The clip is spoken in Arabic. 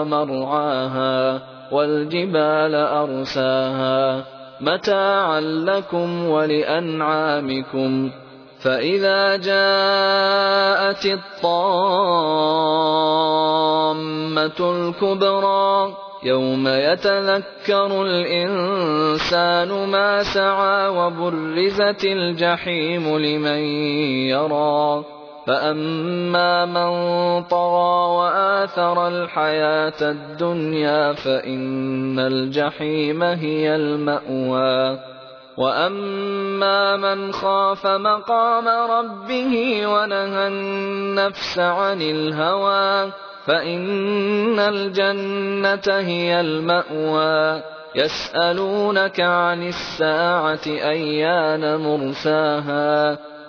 ومرعاها والجبال أرساها متاعا لكم ولأنعامكم فإذا جاءت الطامة الكبرى يوم يتذكر الإنسان ما سعى وبرزت الجحيم لمن يرى فأما من طغى وآثر الحياة الدنيا فإن الجحيم هي المأوى وأما من خاف مقام ربه ونهى النفس عن الهوى فإن الجنة هي المأوى يسألونك عن الساعة أيان مرساها